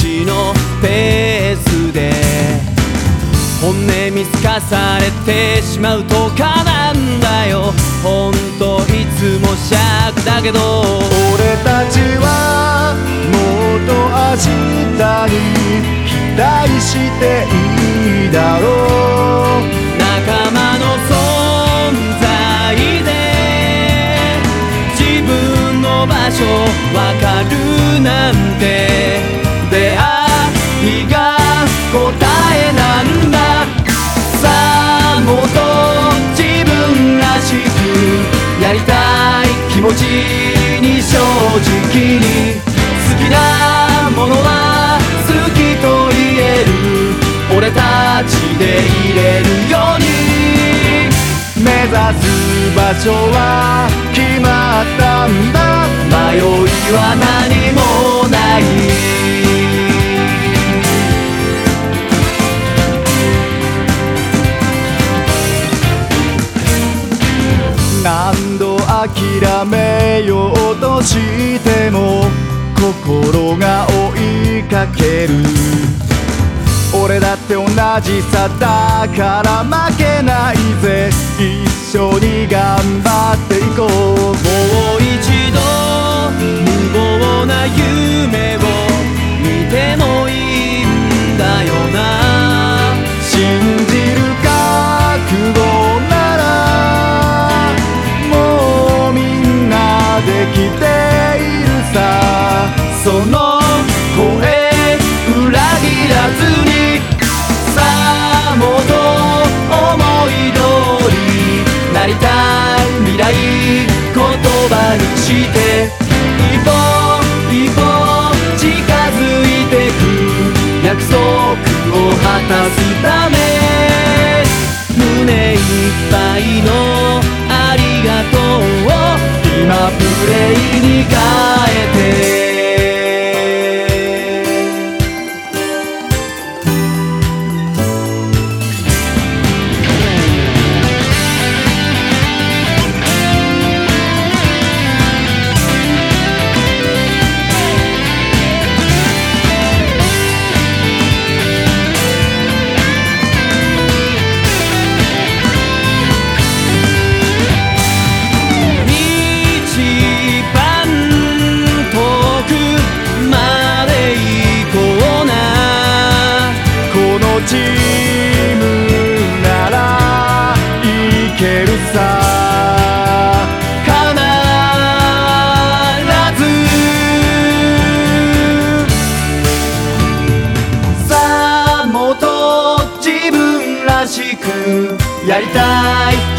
私のペースで本音見透かされてしまうとかなんだよ。ほんといつも尺だけど。俺たちはもっと明日に期待していいだろう。仲間の存在で。自分の場所わかるなんて。に正直に好きなものは好きと言える。俺たちでいれるように。目指す場所は決まったんだ。迷いは何も。としても心が追いかける。俺だって同じさだから負けないぜ。一緒に頑張っていこう。して一歩一歩近づいてく。約束を果たすため。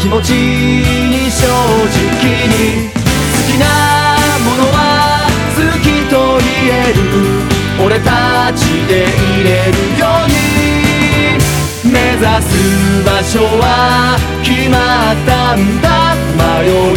気持ちに正直に好きなものは好きと言える俺たちでいれるように目指す場所は決まったんだ。迷う